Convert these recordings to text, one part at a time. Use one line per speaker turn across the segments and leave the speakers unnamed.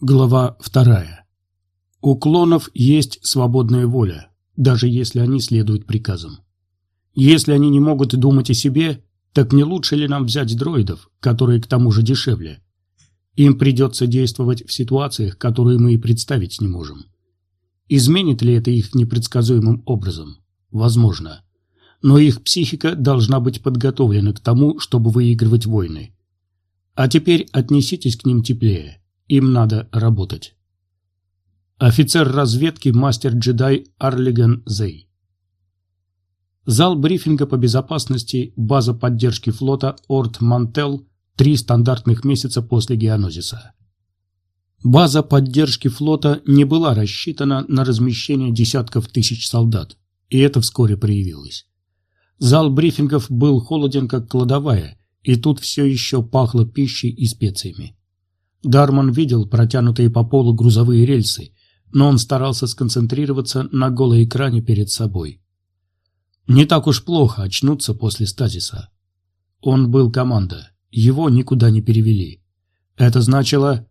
Глава вторая. У клонов есть свободная воля, даже если они следуют приказам. Если они не могут думать о себе, так не лучше ли нам взять дроидов, которые к тому же дешевле? Им придется действовать в ситуациях, которые мы и представить не можем. Изменит ли это их непредсказуемым образом? Возможно. Но их психика должна быть подготовлена к тому, чтобы выигрывать войны. А теперь отнеситесь к ним теплее. Им надо работать. Офицер разведки мастер-джедай Арлиган Зей. Зал брифинга по безопасности, база поддержки флота Орт Мантел, три стандартных месяца после геонозиса. База поддержки флота не была рассчитана на размещение десятков тысяч солдат, и это вскоре проявилось. Зал брифингов был холоден, как кладовая, и тут все еще пахло пищей и специями. Дарман видел протянутые по полу грузовые рельсы, но он старался сконцентрироваться на голой экране перед собой. Не так уж плохо очнуться после стазиса. Он был команда, его никуда не перевели. Это значило...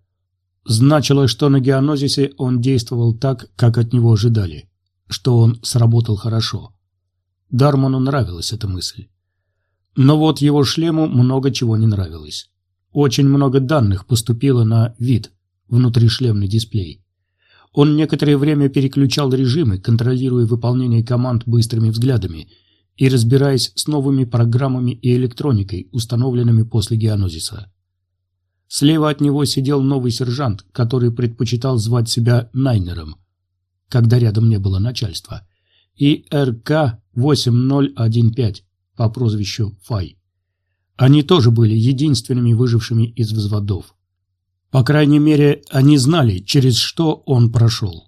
Значило, что на геонозисе он действовал так, как от него ожидали, что он сработал хорошо. Дарману нравилась эта мысль. Но вот его шлему много чего не нравилось. Очень много данных поступило на вид, внутришлемный дисплей. Он некоторое время переключал режимы, контролируя выполнение команд быстрыми взглядами и разбираясь с новыми программами и электроникой, установленными после геонозиса. Слева от него сидел новый сержант, который предпочитал звать себя Найнером, когда рядом не было начальства, и РК-8015 по прозвищу Фай. Они тоже были единственными выжившими из взводов. По крайней мере, они знали, через что он прошел.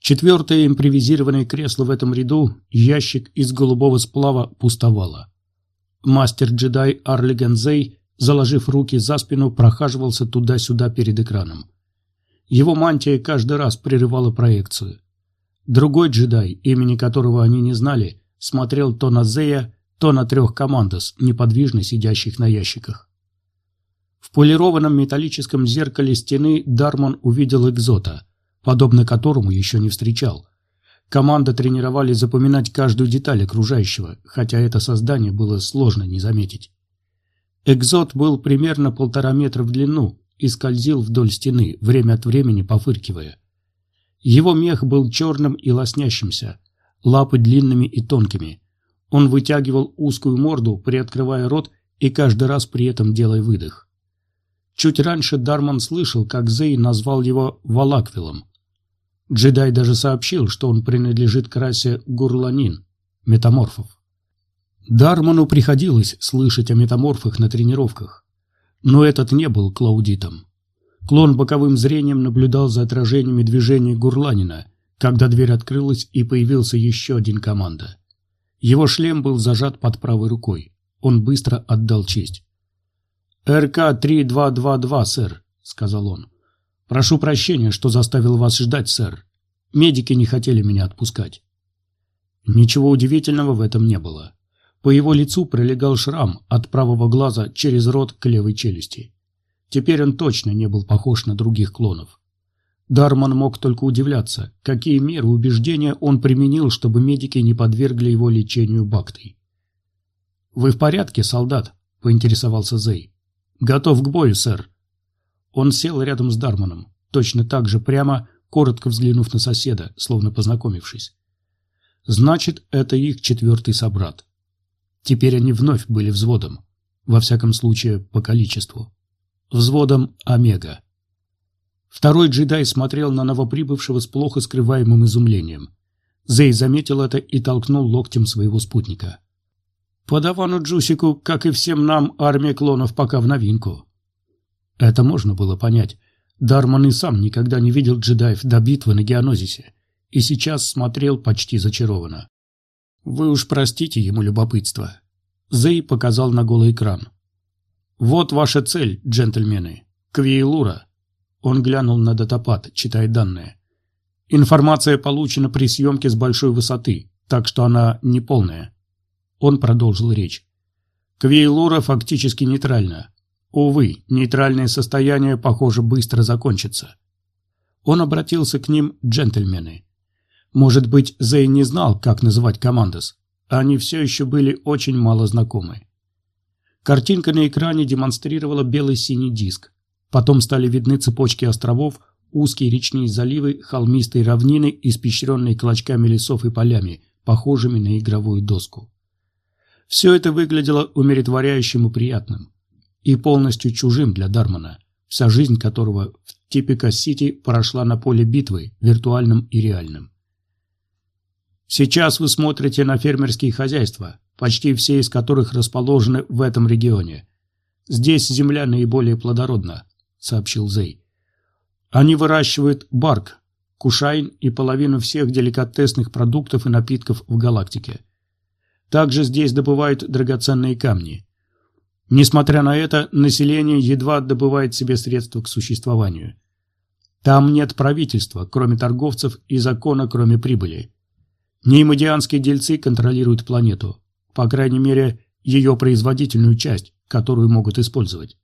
Четвертое импровизированное кресло в этом ряду, ящик из голубого сплава, пустовало. Мастер-джедай Арлиган Зей, заложив руки за спину, прохаживался туда-сюда перед экраном. Его мантия каждый раз прерывала проекцию. Другой джедай, имени которого они не знали, смотрел то на Зея, то на трех командос, неподвижно сидящих на ящиках. В полированном металлическом зеркале стены Дармон увидел экзота, подобно которому еще не встречал. Команда тренировали запоминать каждую деталь окружающего, хотя это создание было сложно не заметить. Экзот был примерно полтора метра в длину и скользил вдоль стены, время от времени пофыркивая. Его мех был черным и лоснящимся, лапы длинными и тонкими – он вытягивал узкую морду, приоткрывая рот и каждый раз при этом делая выдох. Чуть раньше Дарман слышал, как Зей назвал его Валаквилом. Джедай даже сообщил, что он принадлежит к расе гурланин, метаморфов. Дарману приходилось слышать о метаморфах на тренировках, но этот не был Клаудитом. Клон боковым зрением наблюдал за отражениями движений Гурланина, когда дверь открылась и появился еще один команда. Его шлем был зажат под правой рукой. Он быстро отдал честь. «РК-3222, сэр», — сказал он. «Прошу прощения, что заставил вас ждать, сэр. Медики не хотели меня отпускать». Ничего удивительного в этом не было. По его лицу пролегал шрам от правого глаза через рот к левой челюсти. Теперь он точно не был похож на других клонов. Дарман мог только удивляться, какие меры убеждения он применил, чтобы медики не подвергли его лечению бактой. «Вы в порядке, солдат?» – поинтересовался Зей. «Готов к бою, сэр». Он сел рядом с Дарманом, точно так же прямо, коротко взглянув на соседа, словно познакомившись. Значит, это их четвертый собрат. Теперь они вновь были взводом, во всяком случае по количеству. Взводом Омега. Второй джедай смотрел на новоприбывшего с плохо скрываемым изумлением. Зей заметил это и толкнул локтем своего спутника. «Подавану Джусику, как и всем нам, армия клонов пока в новинку». Это можно было понять. Дарман и сам никогда не видел джедаев до битвы на Геонозисе, и сейчас смотрел почти зачарованно. «Вы уж простите ему любопытство». Зей показал на голый экран. «Вот ваша цель, джентльмены. Квиелура. Он глянул на датапад, читая данные. Информация получена при съемке с большой высоты, так что она неполная. Он продолжил речь. Квейлура фактически нейтральна. Увы, нейтральное состояние, похоже, быстро закончится. Он обратился к ним джентльмены. Может быть, Зей не знал, как называть командос. Они все еще были очень мало знакомы. Картинка на экране демонстрировала белый-синий диск. Потом стали видны цепочки островов, узкие речные заливы, холмистые равнины, испещренные клочками лесов и полями, похожими на игровую доску. Все это выглядело умиротворяющим и приятным. И полностью чужим для Дармана, вся жизнь которого в Типока-Сити прошла на поле битвы, виртуальном и реальном. Сейчас вы смотрите на фермерские хозяйства, почти все из которых расположены в этом регионе. Здесь земля наиболее плодородна, сообщил Зей. Они выращивают барк, кушайн и половину всех деликатесных продуктов и напитков в галактике. Также здесь добывают драгоценные камни. Несмотря на это, население едва добывает себе средства к существованию. Там нет правительства, кроме торговцев, и закона, кроме прибыли. Неймодианские дельцы контролируют планету, по крайней мере, ее производительную часть, которую могут использовать.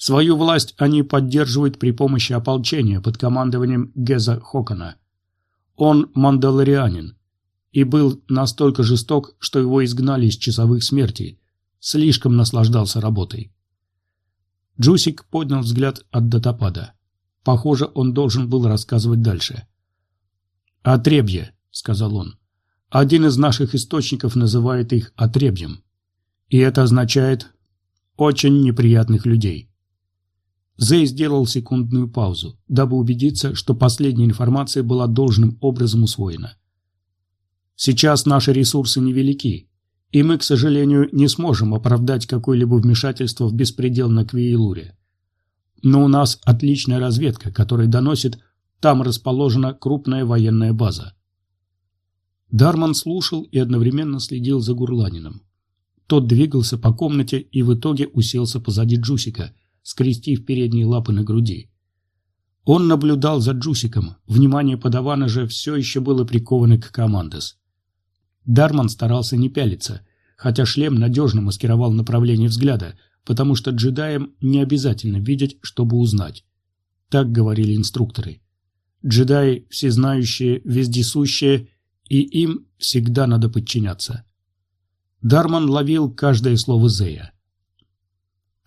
Свою власть они поддерживают при помощи ополчения под командованием Геза Хокона. Он мандалорианин и был настолько жесток, что его изгнали из часовых смертей. Слишком наслаждался работой. Джусик поднял взгляд от датапада. Похоже, он должен был рассказывать дальше. «Отребье», — сказал он. «Один из наших источников называет их отребьем. И это означает очень неприятных людей». Зей сделал секундную паузу, дабы убедиться, что последняя информация была должным образом усвоена. Сейчас наши ресурсы невелики, и мы, к сожалению, не сможем оправдать какое-либо вмешательство в беспредел на Квиелуре. Но у нас отличная разведка, которая доносит, там расположена крупная военная база. Дарман слушал и одновременно следил за Гурланином. Тот двигался по комнате и в итоге уселся позади Джусика, скрестив передние лапы на груди. Он наблюдал за Джусиком, внимание подавана же все еще было приковано к командос. Дарман старался не пялиться, хотя шлем надежно маскировал направление взгляда, потому что джедаям не обязательно видеть, чтобы узнать. Так говорили инструкторы. Джедаи всезнающие, вездесущие, и им всегда надо подчиняться. Дарман ловил каждое слово Зея.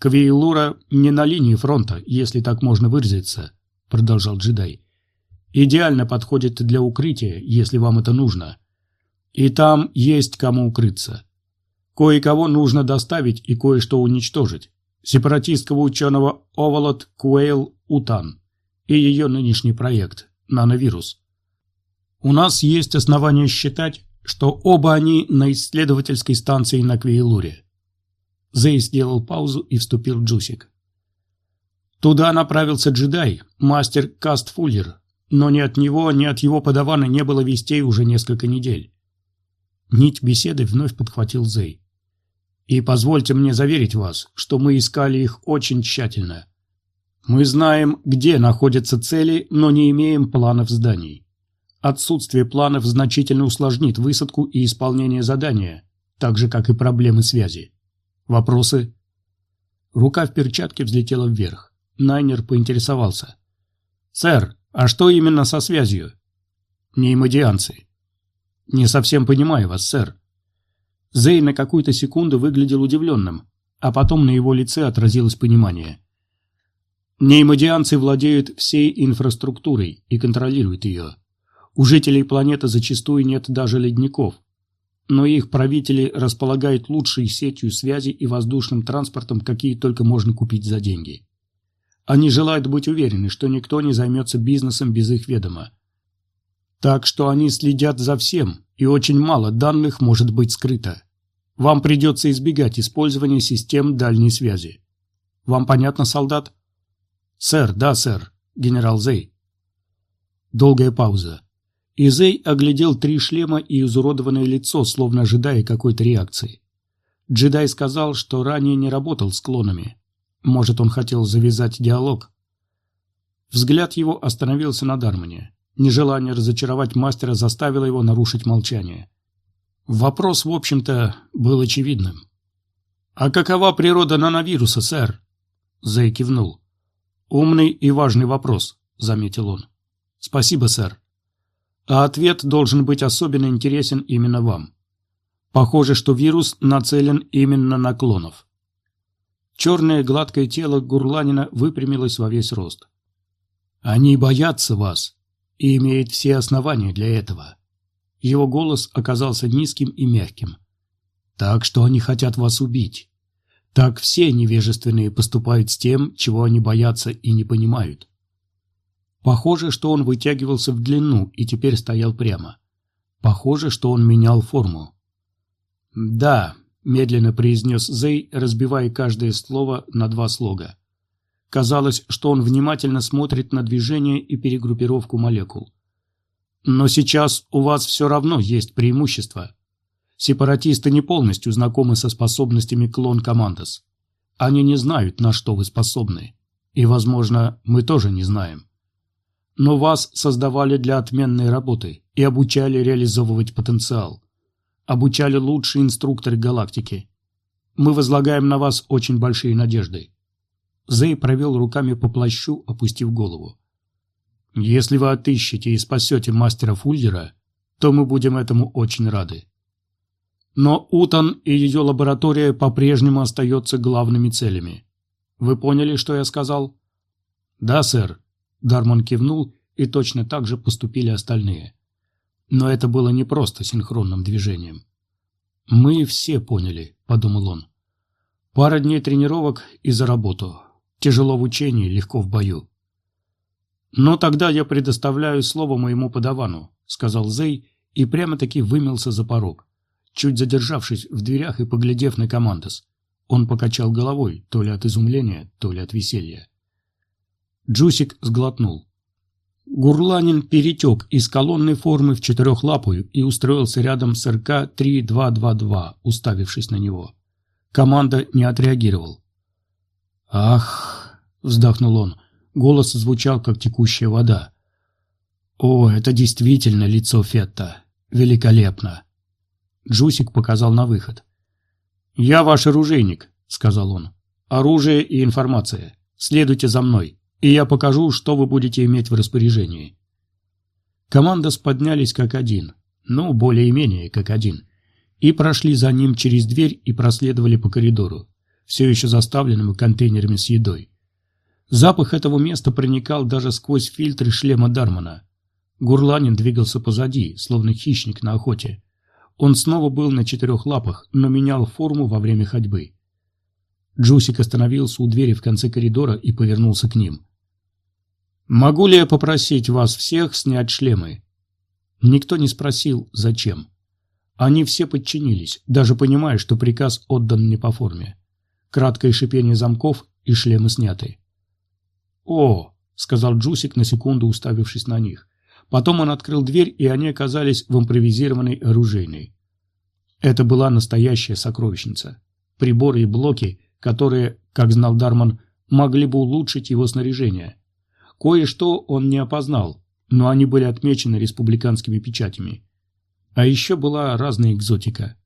«Квейлура не на линии фронта, если так можно выразиться», — продолжал джедай. «Идеально подходит для укрытия, если вам это нужно. И там есть кому укрыться. Кое-кого нужно доставить и кое-что уничтожить. Сепаратистского ученого Оволот Куэйл Утан и ее нынешний проект «Нановирус». У нас есть основания считать, что оба они на исследовательской станции на Квейлуре. Зей сделал паузу и вступил Джусик. Туда направился джедай, мастер Кастфуллер, но ни от него, ни от его подавана не было вестей уже несколько недель. Нить беседы вновь подхватил Зей. И позвольте мне заверить вас, что мы искали их очень тщательно. Мы знаем, где находятся цели, но не имеем планов зданий. Отсутствие планов значительно усложнит высадку и исполнение задания, так же, как и проблемы связи. Вопросы? Рука в перчатке взлетела вверх. Найнер поинтересовался. «Сэр, а что именно со связью?» «Неймодианцы». «Не совсем понимаю вас, сэр». Зей на какую-то секунду выглядел удивленным, а потом на его лице отразилось понимание. Неймодианцы владеют всей инфраструктурой и контролируют ее. У жителей планеты зачастую нет даже ледников, но их правители располагают лучшей сетью связи и воздушным транспортом, какие только можно купить за деньги. Они желают быть уверены, что никто не займется бизнесом без их ведома. Так что они следят за всем, и очень мало данных может быть скрыто. Вам придется избегать использования систем дальней связи. Вам понятно, солдат? Сэр, да, сэр, генерал Зей. Долгая пауза. Изей оглядел три шлема и изуродованное лицо, словно ожидая какой-то реакции. Джедай сказал, что ранее не работал с клонами. Может, он хотел завязать диалог? Взгляд его остановился на Дармане. Нежелание разочаровать мастера заставило его нарушить молчание. Вопрос, в общем-то, был очевидным. «А какова природа нановируса, сэр?» Зэй кивнул. «Умный и важный вопрос», — заметил он. «Спасибо, сэр. А ответ должен быть особенно интересен именно вам. Похоже, что вирус нацелен именно на клонов». Черное гладкое тело Гурланина выпрямилось во весь рост. «Они боятся вас и имеют все основания для этого». Его голос оказался низким и мягким. «Так что они хотят вас убить. Так все невежественные поступают с тем, чего они боятся и не понимают». Похоже, что он вытягивался в длину и теперь стоял прямо. Похоже, что он менял форму. «Да», — медленно произнес Зей, разбивая каждое слово на два слога. Казалось, что он внимательно смотрит на движение и перегруппировку молекул. Но сейчас у вас все равно есть преимущество. Сепаратисты не полностью знакомы со способностями клон Командос. Они не знают, на что вы способны. И, возможно, мы тоже не знаем. Но вас создавали для отменной работы и обучали реализовывать потенциал. Обучали лучшие инструкторы галактики. Мы возлагаем на вас очень большие надежды. Зей провел руками по плащу, опустив голову. «Если вы отыщете и спасете мастера Фульдера, то мы будем этому очень рады. Но Утан и ее лаборатория по-прежнему остаются главными целями. Вы поняли, что я сказал?» «Да, сэр», — Дармон кивнул, и точно так же поступили остальные. Но это было не просто синхронным движением. «Мы все поняли», — подумал он. «Пара дней тренировок и за работу. Тяжело в учении, легко в бою. «Но тогда я предоставляю слово моему подавану», — сказал Зей и прямо-таки вымелся за порог. Чуть задержавшись в дверях и поглядев на командос, он покачал головой, то ли от изумления, то ли от веселья. Джусик сглотнул. Гурланин перетек из колонной формы в четырехлапую и устроился рядом с РК-3222, уставившись на него. Команда не отреагировал. «Ах!» — вздохнул он. Голос звучал, как текущая вода. «О, это действительно лицо Фетта. Великолепно!» Джусик показал на выход. «Я ваш оружейник», — сказал он. «Оружие и информация. Следуйте за мной, и я покажу, что вы будете иметь в распоряжении». Команда поднялись как один, ну, более-менее как один, и прошли за ним через дверь и проследовали по коридору все еще заставленными контейнерами с едой. Запах этого места проникал даже сквозь фильтры шлема Дармана. Гурланин двигался позади, словно хищник на охоте. Он снова был на четырех лапах, но менял форму во время ходьбы. Джусик остановился у двери в конце коридора и повернулся к ним. «Могу ли я попросить вас всех снять шлемы?» Никто не спросил, зачем. Они все подчинились, даже понимая, что приказ отдан не по форме. Краткое шипение замков и шлемы сняты. «О!» — сказал Джусик на секунду, уставившись на них. Потом он открыл дверь, и они оказались в импровизированной оружейной. Это была настоящая сокровищница. Приборы и блоки, которые, как знал Дарман, могли бы улучшить его снаряжение. Кое-что он не опознал, но они были отмечены республиканскими печатями. А еще была разная экзотика.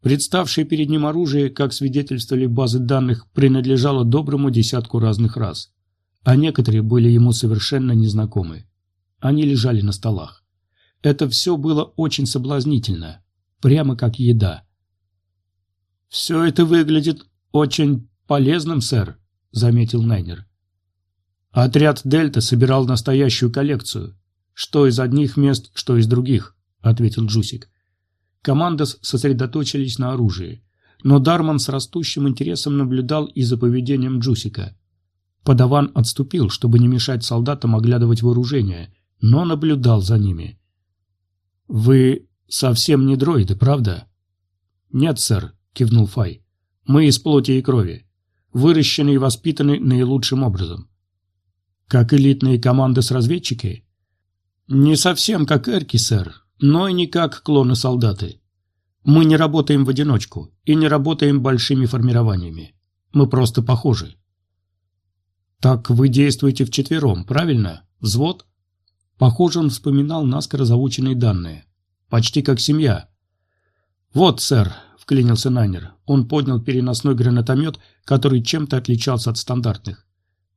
Представшее перед ним оружие, как свидетельствовали базы данных, принадлежало доброму десятку разных рас, а некоторые были ему совершенно незнакомы. Они лежали на столах. Это все было очень соблазнительно, прямо как еда. «Все это выглядит очень полезным, сэр», — заметил Найнер. «Отряд «Дельта» собирал настоящую коллекцию. Что из одних мест, что из других», — ответил Джусик. Командос сосредоточились на оружии, но Дарман с растущим интересом наблюдал и за поведением Джусика. Подаван отступил, чтобы не мешать солдатам оглядывать вооружение, но наблюдал за ними. «Вы совсем не дроиды, правда?» «Нет, сэр», — кивнул Фай. «Мы из плоти и крови, выращены и воспитаны наилучшим образом». «Как элитные команды с разведчики?» «Не совсем как Эрки, сэр, но и не как клоны-солдаты. Мы не работаем в одиночку и не работаем большими формированиями. Мы просто похожи. Так вы действуете вчетвером, правильно? Взвод? Похоже, он вспоминал наскоро заученные данные. Почти как семья. Вот, сэр, вклинился Найнер. Он поднял переносной гранатомет, который чем-то отличался от стандартных.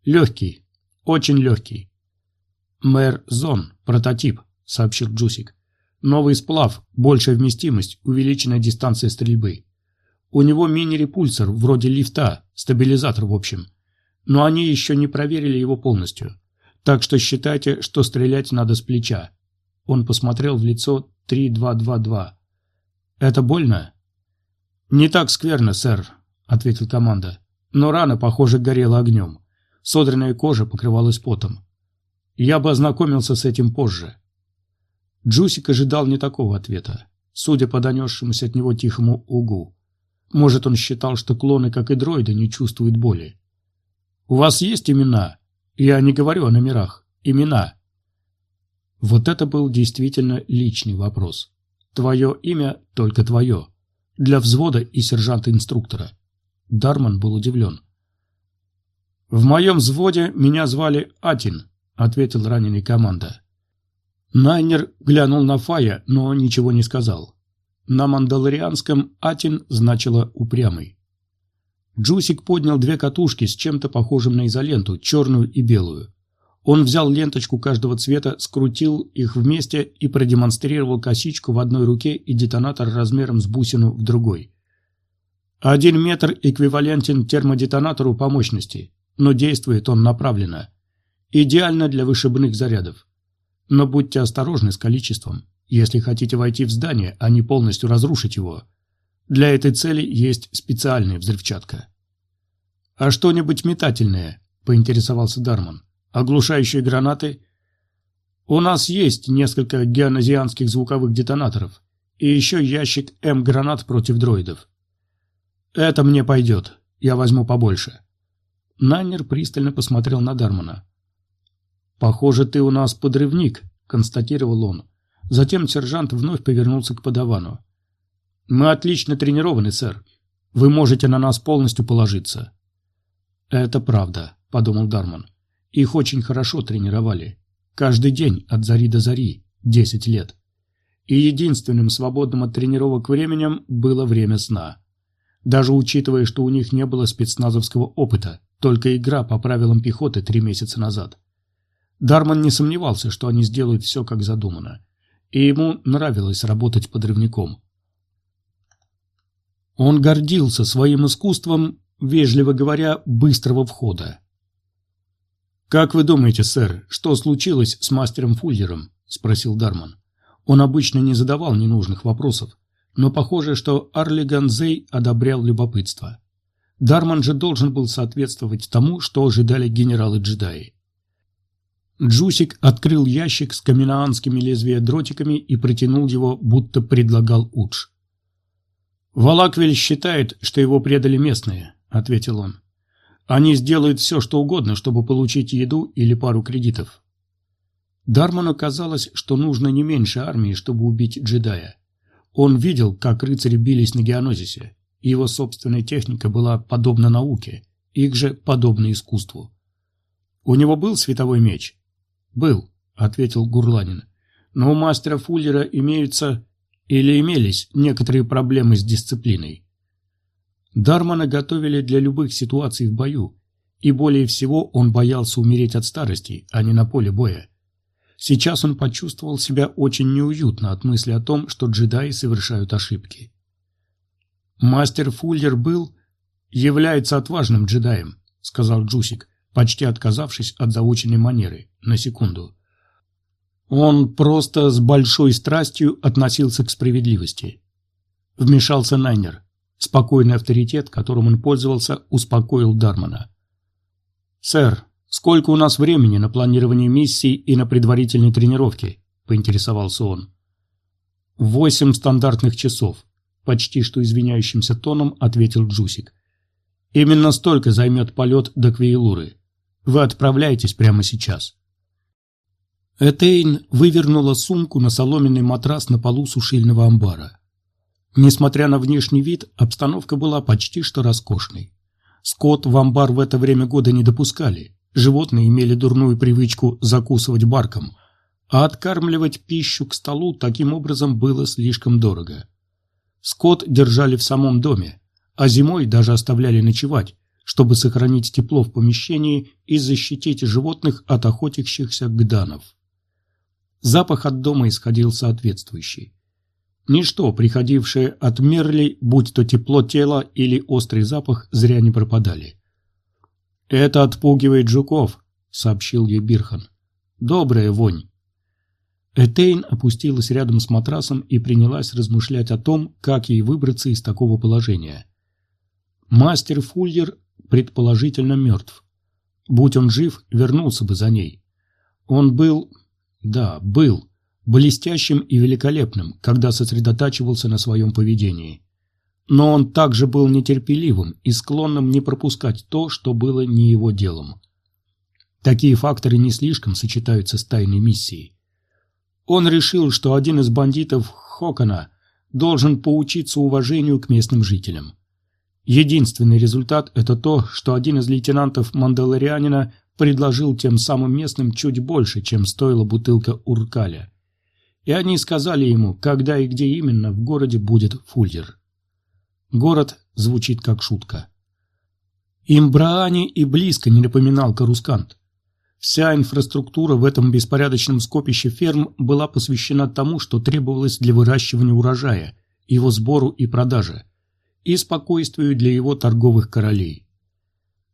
«Легкий. Очень легкий». «Мэр Зон. Прототип», — сообщил Джусик. «Новый сплав, большая вместимость, увеличенная дистанция стрельбы. У него мини-репульсор, вроде лифта, стабилизатор в общем. Но они еще не проверили его полностью. Так что считайте, что стрелять надо с плеча». Он посмотрел в лицо 3222. «Это больно?» «Не так скверно, сэр», — ответил команда. «Но рана, похоже, горела огнем. Содранная кожа покрывалась потом. Я бы ознакомился с этим позже». Джусик ожидал не такого ответа, судя по донесшемуся от него тихому угу. Может, он считал, что клоны, как и дроиды, не чувствуют боли. «У вас есть имена?» «Я не говорю о номерах. Имена». Вот это был действительно личный вопрос. Твое имя только твое для взвода и сержанта-инструктора. Дарман был удивлен. «В моем взводе меня звали Атин», — ответил раненый команда. Найнер глянул на Фая, но ничего не сказал. На мандалорианском «Атин» значило «упрямый». Джусик поднял две катушки с чем-то похожим на изоленту, черную и белую. Он взял ленточку каждого цвета, скрутил их вместе и продемонстрировал косичку в одной руке и детонатор размером с бусину в другой. Один метр эквивалентен термодетонатору по мощности, но действует он направленно. Идеально для вышибных зарядов. Но будьте осторожны с количеством, если хотите войти в здание, а не полностью разрушить его. Для этой цели есть специальная взрывчатка. «А что-нибудь метательное?» – поинтересовался Дарман. Оглушающие гранаты. У нас есть несколько геоназианских звуковых детонаторов и еще ящик М-гранат против дроидов. Это мне пойдет. Я возьму побольше. Наннер пристально посмотрел на Дармана. «Похоже, ты у нас подрывник», — констатировал он. Затем сержант вновь повернулся к подавану. «Мы отлично тренированы, сэр. Вы можете на нас полностью положиться». «Это правда», — подумал Дарман. Их очень хорошо тренировали. Каждый день от зари до зари, 10 лет. И единственным свободным от тренировок временем было время сна. Даже учитывая, что у них не было спецназовского опыта, только игра по правилам пехоты три месяца назад. Дарман не сомневался, что они сделают все как задумано. И ему нравилось работать подрывником. Он гордился своим искусством, вежливо говоря, быстрого входа. «Как вы думаете, сэр, что случилось с мастером Фуллером?» – спросил Дарман. Он обычно не задавал ненужных вопросов, но похоже, что Арлиган Зей одобрял любопытство. Дарман же должен был соответствовать тому, что ожидали генералы-джедаи. Джусик открыл ящик с каминаанскими лезвия дротиками и протянул его, будто предлагал Удж. «Валаквель считает, что его предали местные», — ответил он. Они сделают все, что угодно, чтобы получить еду или пару кредитов. Дарману казалось, что нужно не меньше армии, чтобы убить джедая. Он видел, как рыцари бились на Геонозисе. Его собственная техника была подобна науке, их же подобна искусству. «У него был световой меч?» «Был», — ответил Гурланин. «Но у мастера Фуллера имеются или имелись некоторые проблемы с дисциплиной. Дармана готовили для любых ситуаций в бою, и более всего он боялся умереть от старости, а не на поле боя. Сейчас он почувствовал себя очень неуютно от мысли о том, что джедаи совершают ошибки. «Мастер Фуллер был... является отважным джедаем», — сказал Джусик, почти отказавшись от заученной манеры, на секунду. Он просто с большой страстью относился к справедливости. Вмешался Найнер. Спокойный авторитет, которым он пользовался, успокоил Дармана. «Сэр, сколько у нас времени на планирование миссий и на предварительной тренировке?» – поинтересовался он. «Восемь стандартных часов», – почти что извиняющимся тоном ответил Джусик. «Именно столько займет полет до Квейлуры. Вы отправляетесь прямо сейчас». Этейн вывернула сумку на соломенный матрас на полу сушильного амбара. Несмотря на внешний вид, обстановка была почти что роскошной. Скот в амбар в это время года не допускали. Животные имели дурную привычку закусывать барком, а откармливать пищу к столу таким образом было слишком дорого. Скот держали в самом доме, а зимой даже оставляли ночевать, чтобы сохранить тепло в помещении и защитить животных от охотящихся гданов. Запах от дома исходил соответствующий. Ничто, приходившее от мерли, будь то тепло тела или острый запах, зря не пропадали. «Это отпугивает жуков», — сообщил ей Бирхан. «Добрая вонь». Этейн опустилась рядом с матрасом и принялась размышлять о том, как ей выбраться из такого положения. Мастер Фульер предположительно мертв. Будь он жив, вернулся бы за ней. Он был... да, был блестящим и великолепным, когда сосредотачивался на своем поведении. Но он также был нетерпеливым и склонным не пропускать то, что было не его делом. Такие факторы не слишком сочетаются с тайной миссией. Он решил, что один из бандитов Хокона должен поучиться уважению к местным жителям. Единственный результат – это то, что один из лейтенантов Мандалорианина предложил тем самым местным чуть больше, чем стоила бутылка Уркаля. И они сказали ему, когда и где именно в городе будет Фульдер. Город звучит как шутка. Имбраани и близко не напоминал Карускант. Вся инфраструктура в этом беспорядочном скопище ферм была посвящена тому, что требовалось для выращивания урожая, его сбору и продажи, и спокойствию для его торговых королей.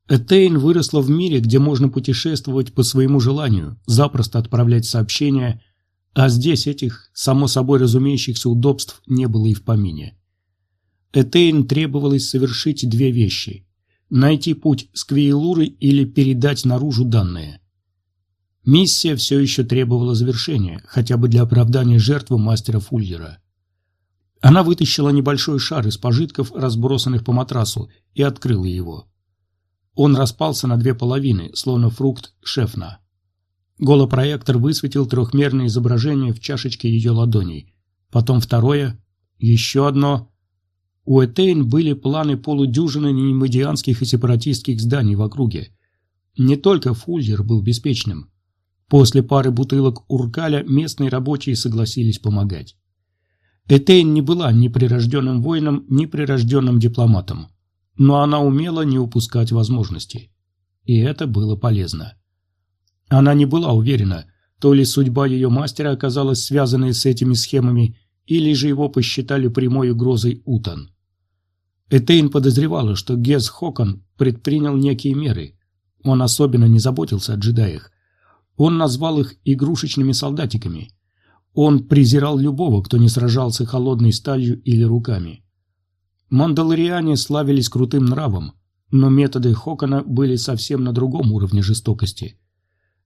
Этейн выросла в мире, где можно путешествовать по своему желанию, запросто отправлять сообщения – а здесь этих, само собой разумеющихся удобств не было и в помине. Этейн требовалось совершить две вещи – найти путь с Квейлуры или передать наружу данные. Миссия все еще требовала завершения, хотя бы для оправдания жертвы мастера Фульгера. Она вытащила небольшой шар из пожитков, разбросанных по матрасу, и открыла его. Он распался на две половины, словно фрукт шефна. Голопроектор высветил трехмерное изображение в чашечке ее ладоней. Потом второе, еще одно. У Этейн были планы полудюжины немедианских и сепаратистских зданий в округе. Не только Фульер был беспечным. После пары бутылок Уркаля местные рабочие согласились помогать. Этейн не была ни прирожденным воином, ни прирожденным дипломатом. Но она умела не упускать возможности. И это было полезно. Она не была уверена, то ли судьба ее мастера оказалась связанной с этими схемами, или же его посчитали прямой угрозой Утан. Этейн подозревала, что Гез Хокон предпринял некие меры. Он особенно не заботился о джедаях. Он назвал их игрушечными солдатиками. Он презирал любого, кто не сражался холодной сталью или руками. Мандалориане славились крутым нравом, но методы Хокона были совсем на другом уровне жестокости.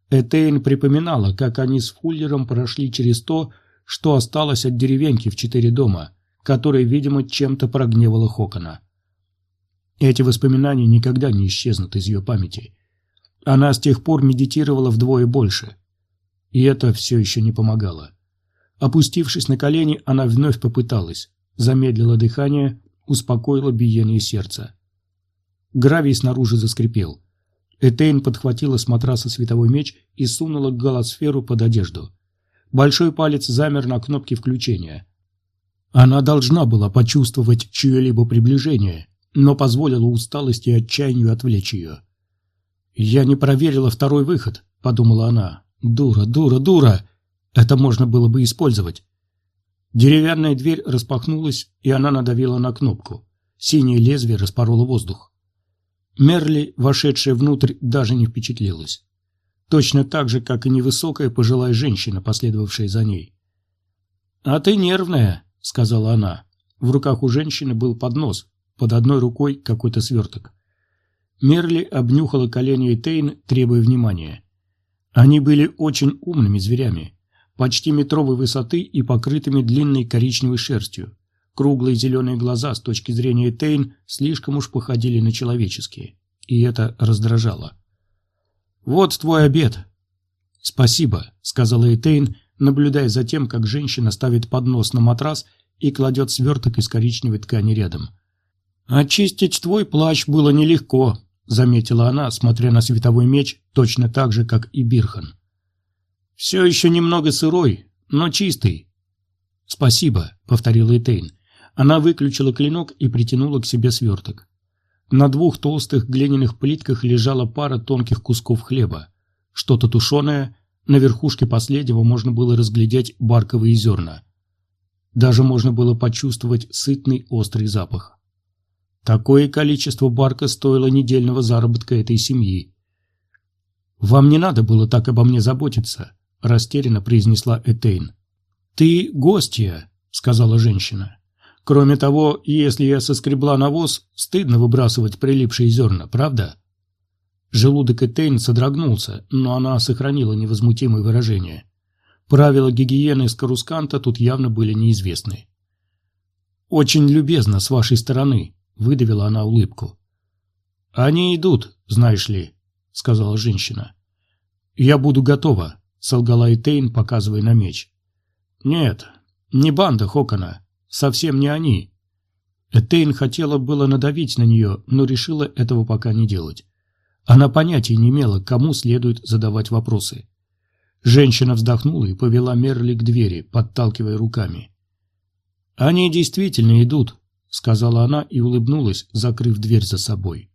Этейн припоминала, как они с Фуллером прошли через то, что осталось от деревеньки в четыре дома, которая, видимо, чем-то прогневала Хокона. Эти воспоминания никогда не исчезнут из ее памяти. Она с тех пор медитировала вдвое больше. И это все еще не помогало. Опустившись на колени, она вновь попыталась, замедлила дыхание, успокоила биение сердца. Гравий снаружи заскрипел. Этейн подхватила с матраса световой меч и сунула голосферу под одежду. Большой палец замер на кнопке включения. Она должна была почувствовать чье-либо приближение, но позволила усталости и отчаянию отвлечь ее. «Я не проверила второй выход», — подумала она. «Дура, дура, дура! Это можно было бы использовать». Деревянная дверь распахнулась, и она надавила на кнопку. Синее лезвие распороло воздух. Мерли, вошедшая внутрь, даже не впечатлилась. Точно так же, как и невысокая пожилая женщина, последовавшая за ней. «А ты нервная», — сказала она. В руках у женщины был поднос, под одной рукой какой-то сверток. Мерли обнюхала колени Эйтейн, требуя внимания. Они были очень умными зверями, почти метровой высоты и покрытыми длинной коричневой шерстью. Круглые зеленые глаза с точки зрения Тейн слишком уж походили на человеческие, и это раздражало. «Вот твой обед». «Спасибо», — сказала Этейн, наблюдая за тем, как женщина ставит поднос на матрас и кладет сверток из коричневой ткани рядом. «Очистить твой плащ было нелегко», — заметила она, смотря на световой меч, точно так же, как и Бирхан. «Все еще немного сырой, но чистый». «Спасибо», — повторила Этейн. Она выключила клинок и притянула к себе сверток. На двух толстых глиняных плитках лежала пара тонких кусков хлеба. Что-то тушеное, на верхушке последнего можно было разглядеть барковые зерна. Даже можно было почувствовать сытный острый запах. Такое количество барка стоило недельного заработка этой семьи. «Вам не надо было так обо мне заботиться», – растерянно произнесла Этейн. «Ты гостья», – сказала женщина. «Кроме того, если я соскребла навоз, стыдно выбрасывать прилипшие зерна, правда?» Желудок Этейн содрогнулся, но она сохранила невозмутимое выражение. Правила гигиены Скарусканта тут явно были неизвестны. «Очень любезно с вашей стороны», — выдавила она улыбку. «Они идут, знаешь ли», — сказала женщина. «Я буду готова», — солгала Этейн, показывая на меч. «Нет, не банда Хокона, совсем не они». Этейн хотела было надавить на нее, но решила этого пока не делать. Она понятия не имела, кому следует задавать вопросы. Женщина вздохнула и повела Мерли к двери, подталкивая руками. «Они действительно идут», — сказала она и улыбнулась, закрыв дверь за собой.